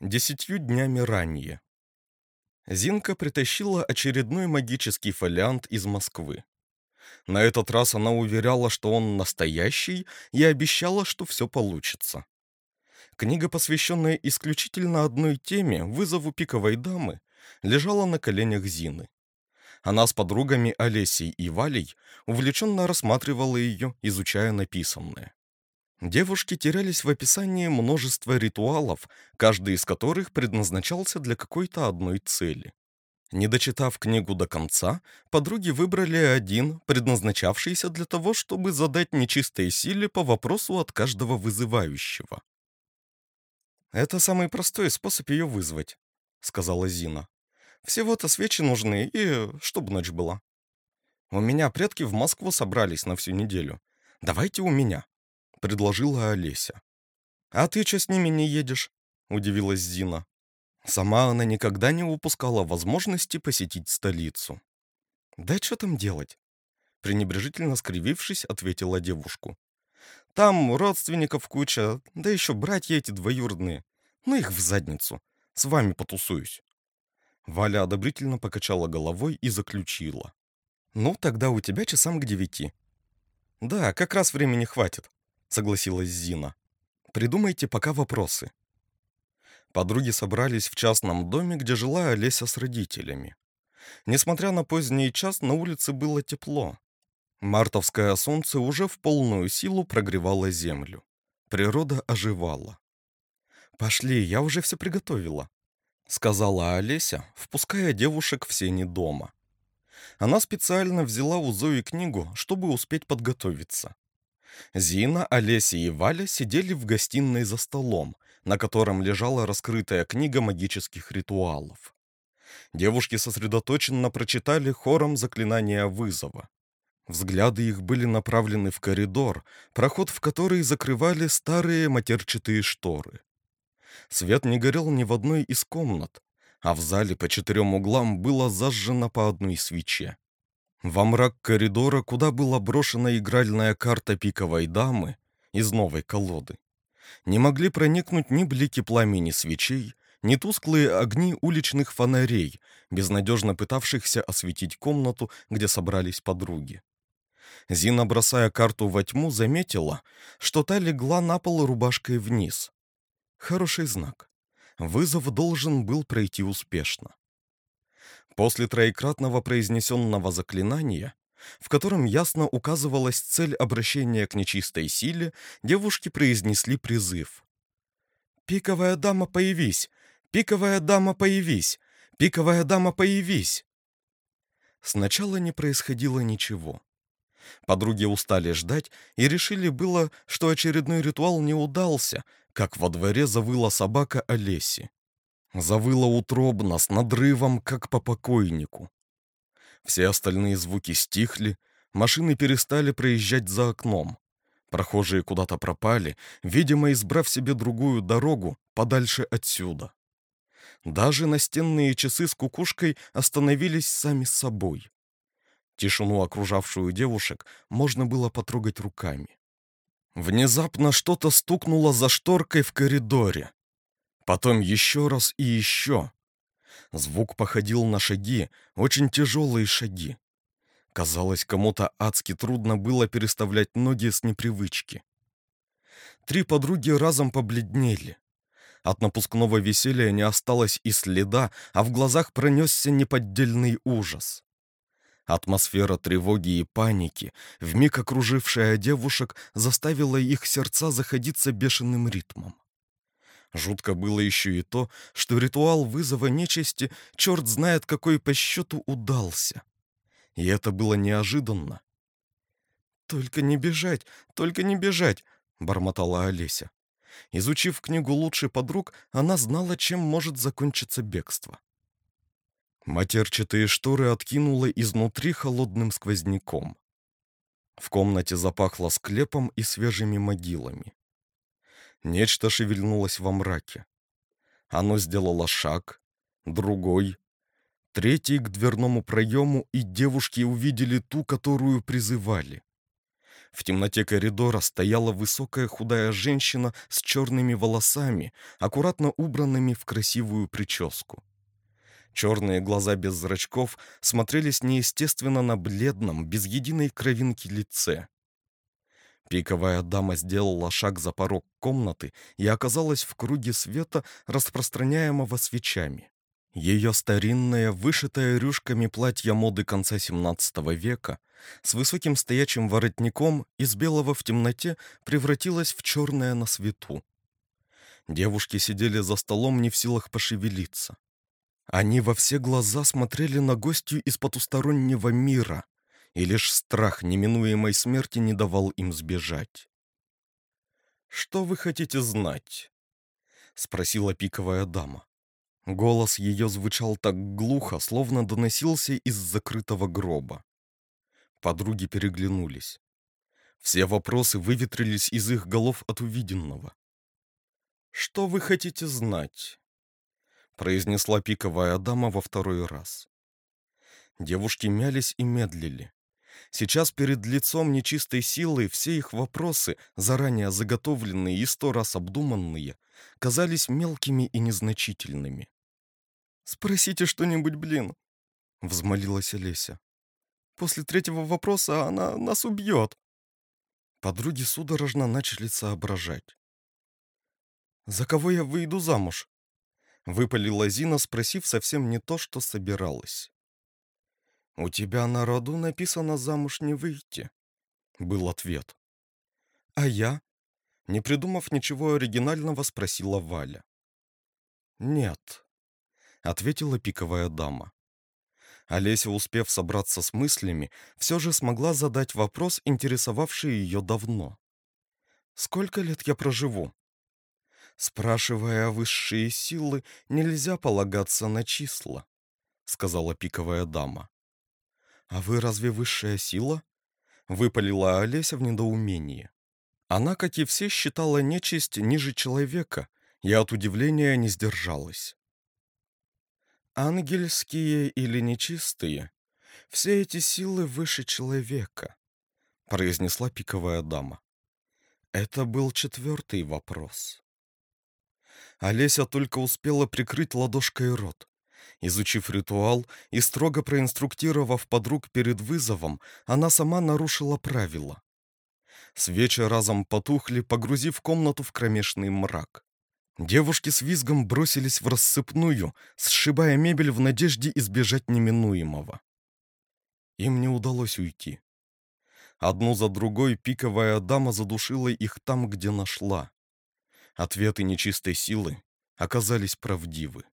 Десятью днями ранее. Зинка притащила очередной магический фолиант из Москвы. На этот раз она уверяла, что он настоящий, и обещала, что все получится. Книга, посвященная исключительно одной теме, вызову пиковой дамы, лежала на коленях Зины. Она с подругами Олесей и Валей увлеченно рассматривала ее, изучая написанное. Девушки терялись в описании множества ритуалов, каждый из которых предназначался для какой-то одной цели. Не дочитав книгу до конца, подруги выбрали один, предназначавшийся для того, чтобы задать нечистой силе по вопросу от каждого вызывающего. «Это самый простой способ ее вызвать», — сказала Зина. «Всего-то свечи нужны, и чтобы ночь была. У меня предки в Москву собрались на всю неделю. Давайте у меня», — предложила Олеся. «А ты что с ними не едешь?» — удивилась Зина. Сама она никогда не упускала возможности посетить столицу. «Да что там делать?» Пренебрежительно скривившись, ответила девушку. «Там родственников куча, да еще братья эти двоюродные. Ну их в задницу. С вами потусуюсь». Валя одобрительно покачала головой и заключила. «Ну, тогда у тебя часам к девяти». «Да, как раз времени хватит», — согласилась Зина. «Придумайте пока вопросы». Подруги собрались в частном доме, где жила Олеся с родителями. Несмотря на поздний час, на улице было тепло. Мартовское солнце уже в полную силу прогревало землю. Природа оживала. «Пошли, я уже все приготовила», — сказала Олеся, впуская девушек в сени дома. Она специально взяла у Зои книгу, чтобы успеть подготовиться. Зина, Олеся и Валя сидели в гостиной за столом, на котором лежала раскрытая книга магических ритуалов. Девушки сосредоточенно прочитали хором заклинания вызова. Взгляды их были направлены в коридор, проход в который закрывали старые матерчатые шторы. Свет не горел ни в одной из комнат, а в зале по четырем углам было зажжено по одной свече. Во мрак коридора, куда была брошена игральная карта пиковой дамы из новой колоды, не могли проникнуть ни блики пламени свечей, ни тусклые огни уличных фонарей, безнадежно пытавшихся осветить комнату, где собрались подруги. Зина, бросая карту во тьму, заметила, что та легла на пол рубашкой вниз. Хороший знак. Вызов должен был пройти успешно. После троекратного произнесенного заклинания в котором ясно указывалась цель обращения к нечистой силе, девушки произнесли призыв. «Пиковая дама, появись! Пиковая дама, появись! Пиковая дама, появись!» Сначала не происходило ничего. Подруги устали ждать и решили было, что очередной ритуал не удался, как во дворе завыла собака Олеси. Завыла утробно, с надрывом, как по покойнику. Все остальные звуки стихли, машины перестали проезжать за окном. Прохожие куда-то пропали, видимо, избрав себе другую дорогу подальше отсюда. Даже настенные часы с кукушкой остановились сами собой. Тишину, окружавшую девушек, можно было потрогать руками. Внезапно что-то стукнуло за шторкой в коридоре. Потом еще раз и еще. Звук походил на шаги, очень тяжелые шаги. Казалось, кому-то адски трудно было переставлять ноги с непривычки. Три подруги разом побледнели. От напускного веселья не осталось и следа, а в глазах пронесся неподдельный ужас. Атмосфера тревоги и паники, вмиг окружившая девушек, заставила их сердца заходиться бешеным ритмом. Жутко было еще и то, что ритуал вызова нечисти черт знает какой по счету удался. И это было неожиданно. «Только не бежать, только не бежать!» — бормотала Олеся. Изучив книгу лучший подруг, она знала, чем может закончиться бегство. Матерчатые шторы откинуло изнутри холодным сквозняком. В комнате запахло склепом и свежими могилами. Нечто шевельнулось во мраке. Оно сделало шаг, другой, третий к дверному проему, и девушки увидели ту, которую призывали. В темноте коридора стояла высокая худая женщина с черными волосами, аккуратно убранными в красивую прическу. Черные глаза без зрачков смотрелись неестественно на бледном, без единой кровинки лице. Пиковая дама сделала шаг за порог комнаты и оказалась в круге света, распространяемого свечами. Ее старинное, вышитое рюшками платье моды конца XVII века с высоким стоячим воротником из белого в темноте превратилось в черное на свету. Девушки сидели за столом не в силах пошевелиться. Они во все глаза смотрели на гостью из потустороннего мира, и лишь страх неминуемой смерти не давал им сбежать. «Что вы хотите знать?» — спросила пиковая дама. Голос ее звучал так глухо, словно доносился из закрытого гроба. Подруги переглянулись. Все вопросы выветрились из их голов от увиденного. «Что вы хотите знать?» произнесла пиковая дама во второй раз. Девушки мялись и медлили. Сейчас перед лицом нечистой силы все их вопросы, заранее заготовленные и сто раз обдуманные, казались мелкими и незначительными. «Спросите что-нибудь, блин!» — взмолилась Олеся. «После третьего вопроса она нас убьет!» Подруги судорожно начали соображать. «За кого я выйду замуж?» Выпалила Зина, спросив совсем не то, что собиралась. «У тебя на роду написано замуж не выйти», — был ответ. «А я?» — не придумав ничего оригинального, спросила Валя. «Нет», — ответила пиковая дама. Олеся, успев собраться с мыслями, все же смогла задать вопрос, интересовавший ее давно. «Сколько лет я проживу?» Спрашивая о высшие силы, нельзя полагаться на числа, сказала пиковая дама. А вы разве высшая сила? Выпалила Олеся в недоумении. Она, как и все, считала нечисть ниже человека и от удивления не сдержалась. Ангельские или нечистые, все эти силы выше человека, произнесла пиковая дама. Это был четвертый вопрос. Олеся только успела прикрыть ладошкой рот. Изучив ритуал и строго проинструктировав подруг перед вызовом, она сама нарушила правила. Свечи разом потухли, погрузив комнату в кромешный мрак. Девушки с визгом бросились в рассыпную, сшибая мебель в надежде избежать неминуемого. Им не удалось уйти. Одну за другой пиковая дама задушила их там, где нашла. Ответы нечистой силы оказались правдивы.